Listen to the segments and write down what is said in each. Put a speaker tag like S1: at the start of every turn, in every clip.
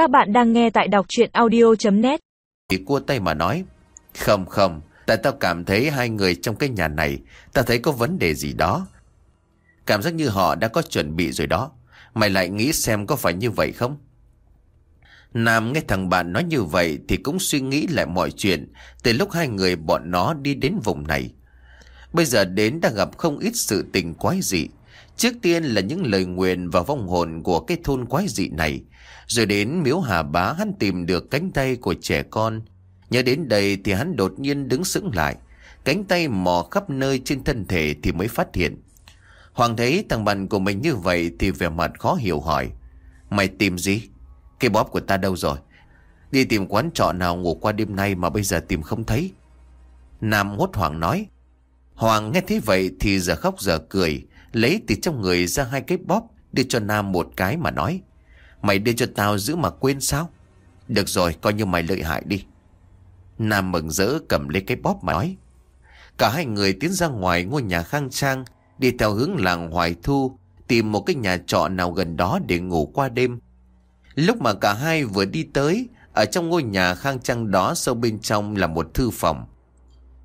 S1: Các bạn đang nghe tại đọc chuyện audio.net
S2: Thì cua tay mà nói, Không không, Tại tao cảm thấy hai người trong cái nhà này, Tao thấy có vấn đề gì đó. Cảm giác như họ đã có chuẩn bị rồi đó. Mày lại nghĩ xem có phải như vậy không? Nam nghe thằng bạn nói như vậy Thì cũng suy nghĩ lại mọi chuyện Từ lúc hai người bọn nó đi đến vùng này. Bây giờ đến đã gặp không ít sự tình quái dị. Trước tiên là những lời nguyện và vong hồn của cái thôn quái dị này. Rồi đến miếu hà bá, hắn tìm được cánh tay của trẻ con. Nhớ đến đây thì hắn đột nhiên đứng sững lại. Cánh tay mò khắp nơi trên thân thể thì mới phát hiện. Hoàng thấy thằng bạn của mình như vậy thì vẻ mặt khó hiểu hỏi. Mày tìm gì? Cái bóp của ta đâu rồi? Đi tìm quán trọ nào ngủ qua đêm nay mà bây giờ tìm không thấy. Nam hốt hoảng nói. Hoàng nghe thấy vậy thì giờ khóc giờ cười. Lấy từ trong người ra hai cái bóp Đưa cho Nam một cái mà nói, Mày đưa cho tao giữ mà quên sao? Được rồi, coi như mày lợi hại đi. Nam mừng rỡ cầm lấy cái bóp mà nói. Cả hai người tiến ra ngoài ngôi nhà khang trang, Đi theo hướng làng Hoài Thu, Tìm một cái nhà trọ nào gần đó để ngủ qua đêm. Lúc mà cả hai vừa đi tới, Ở trong ngôi nhà khang trang đó Sâu bên trong là một thư phòng.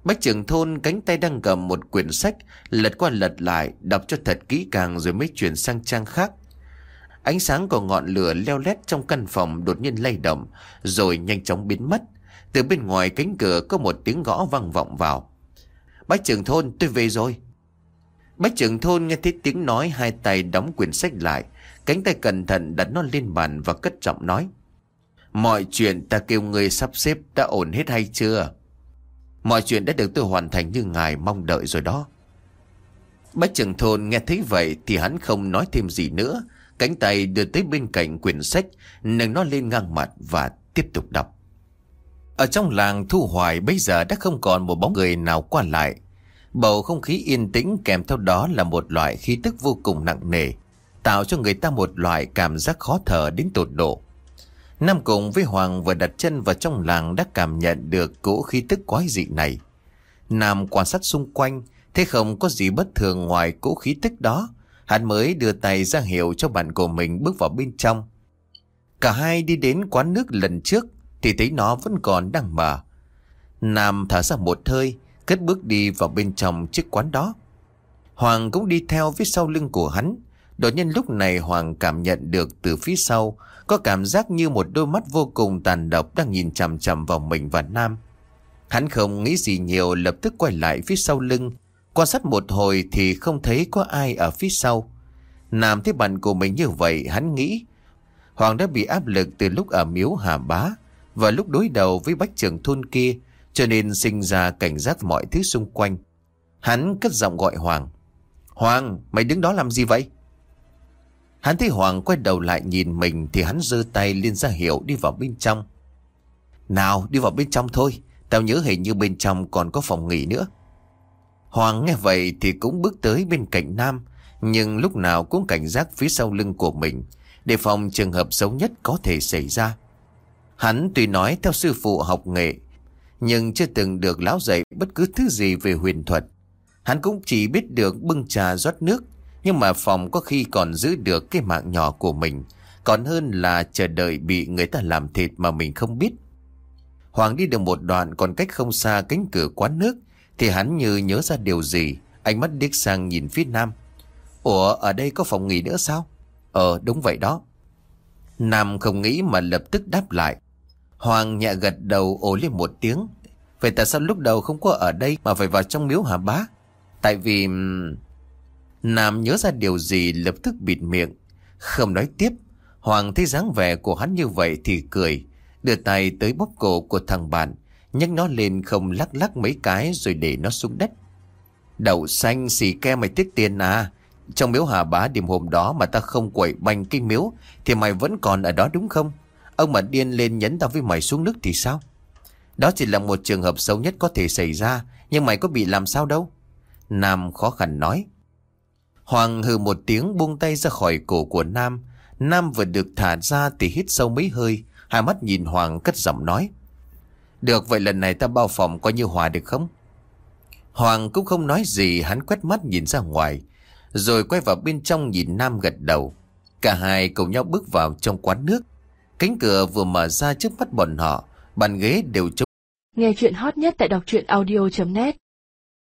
S2: Bách trưởng thôn cánh tay đang cầm một quyển sách, Lật qua lật lại, Đọc cho thật kỹ càng rồi mới chuyển sang trang khác. Ánh sáng của ngọn lửa leo lét trong căn phòng đột nhiên lay động, Rồi nhanh chóng biến mất. Từ bên ngoài cánh cửa có một tiếng gõ vang vọng vào. Bách trưởng thôn, tôi về rồi. Bách trưởng thôn nghe thấy tiếng nói, Hai tay đóng quyển sách lại, Cánh tay cẩn thận đặt nó lên bàn và cất giọng nói, Mọi chuyện ta kêu người sắp xếp đã ổn hết hay chưa? Mọi chuyện đã được tôi hoàn thành như ngài mong đợi rồi đó. Bách trưởng thôn nghe thấy vậy thì hắn không nói thêm gì nữa. Cánh tay đưa tới bên cạnh quyển sách, nâng nó lên ngang mặt và tiếp tục đọc. Ở trong làng Thu Hoài bây giờ đã không còn một bóng người nào qua lại. Bầu không khí yên tĩnh kèm theo đó là một loại khí tức vô cùng nặng nề, tạo cho người ta một loại cảm giác khó thở đến tột độ. Nam cùng với Hoàng vừa đặt chân vào trong làng đã cảm nhận được cỗ khí tức quái dị này. Nam quan sát xung quanh, thấy không có gì bất thường ngoài cỗ khí tức đó. Hắn mới đưa tay ra hiệu cho bạn của mình bước vào bên trong. Cả hai đi đến quán nước lần trước thì thấy nó vẫn còn đang mở. Nam thở ra một hơi, cất bước đi vào bên trong chiếc quán đó. Hoàng cũng đi theo phía sau lưng của hắn. Đột nhiên lúc này Hoàng cảm nhận được từ phía sau có cảm giác như một đôi mắt vô cùng tàn độc đang nhìn chằm chằm vào mình và Nam. Hắn không nghĩ gì nhiều lập tức quay lại phía sau lưng. Quan sát một hồi thì không thấy có ai ở phía sau. Nam thấy bạn của mình như vậy hắn nghĩ. Hoàng đã bị áp lực từ lúc ở miếu Hà Bá và lúc đối đầu với bách trưởng thôn kia cho nên sinh ra cảnh giác mọi thứ xung quanh. Hắn cất giọng gọi Hoàng. Hoàng, mày đứng đó làm gì vậy? Hắn thấy Hoàng quay đầu lại nhìn mình thì hắn giơ tay lên ra hiệu đi vào bên trong. Nào đi vào bên trong thôi, tao nhớ hình như bên trong còn có phòng nghỉ nữa. Hoàng nghe vậy thì cũng bước tới bên cạnh Nam, nhưng lúc nào cũng cảnh giác phía sau lưng của mình, để phòng trường hợp xấu nhất có thể xảy ra. Hắn tuy nói theo sư phụ học nghệ, nhưng chưa từng được lão dạy bất cứ thứ gì về huyền thuật. Hắn cũng chỉ biết được bưng trà rót nước nhưng mà phòng có khi còn giữ được cái mạng nhỏ của mình. Còn hơn là chờ đợi bị người ta làm thịt mà mình không biết. Hoàng đi được một đoạn còn cách không xa cánh cửa quán nước, Thì hắn như nhớ ra điều gì. Ánh mắt điếc sang nhìn phía nam. Ủa, ở đây có phòng nghỉ nữa sao? Ờ đúng vậy đó. Nam không nghĩ mà lập tức đáp lại. Hoàng nhẹ gật đầu ồ lên một tiếng. Vậy tại sao lúc đầu không có ở đây mà phải vào trong miếu hả bá? Tại vì... Nam nhớ ra điều gì lập tức bịt miệng. Không nói tiếp. Hoàng thấy dáng vẻ của hắn như vậy thì cười. Đưa tay tới bóp cổ của thằng bạn. nhấc nó lên không lắc lắc mấy cái rồi để nó xuống đất. Đậu xanh xì ke mày tiếc tiền à. Trong miếu hà bá đêm hôm đó mà ta không quậy banh cái miếu thì mày vẫn còn ở đó đúng không? Ông mà điên lên nhấn tao với mày xuống nước thì sao? Đó chỉ là một trường hợp xấu nhất có thể xảy ra, Nhưng mày có bị làm sao đâu Nam khó khăn nói Hoàng hừ một tiếng buông tay ra khỏi cổ của Nam. Nam vừa được thả ra thì hít sâu mấy hơi. Hai mắt nhìn Hoàng cất giọng nói. Được, vậy lần này ta bao phòng coi như hòa được không? Hoàng cũng không nói gì, hắn quét mắt nhìn ra ngoài. Rồi quay vào bên trong nhìn Nam gật đầu. Cả hai cùng nhau bước vào trong quán nước. Cánh cửa vừa mở ra trước mắt bọn họ Bàn ghế đều trống
S3: Nghe chuyện hot nhất tại đọc truyện audio.net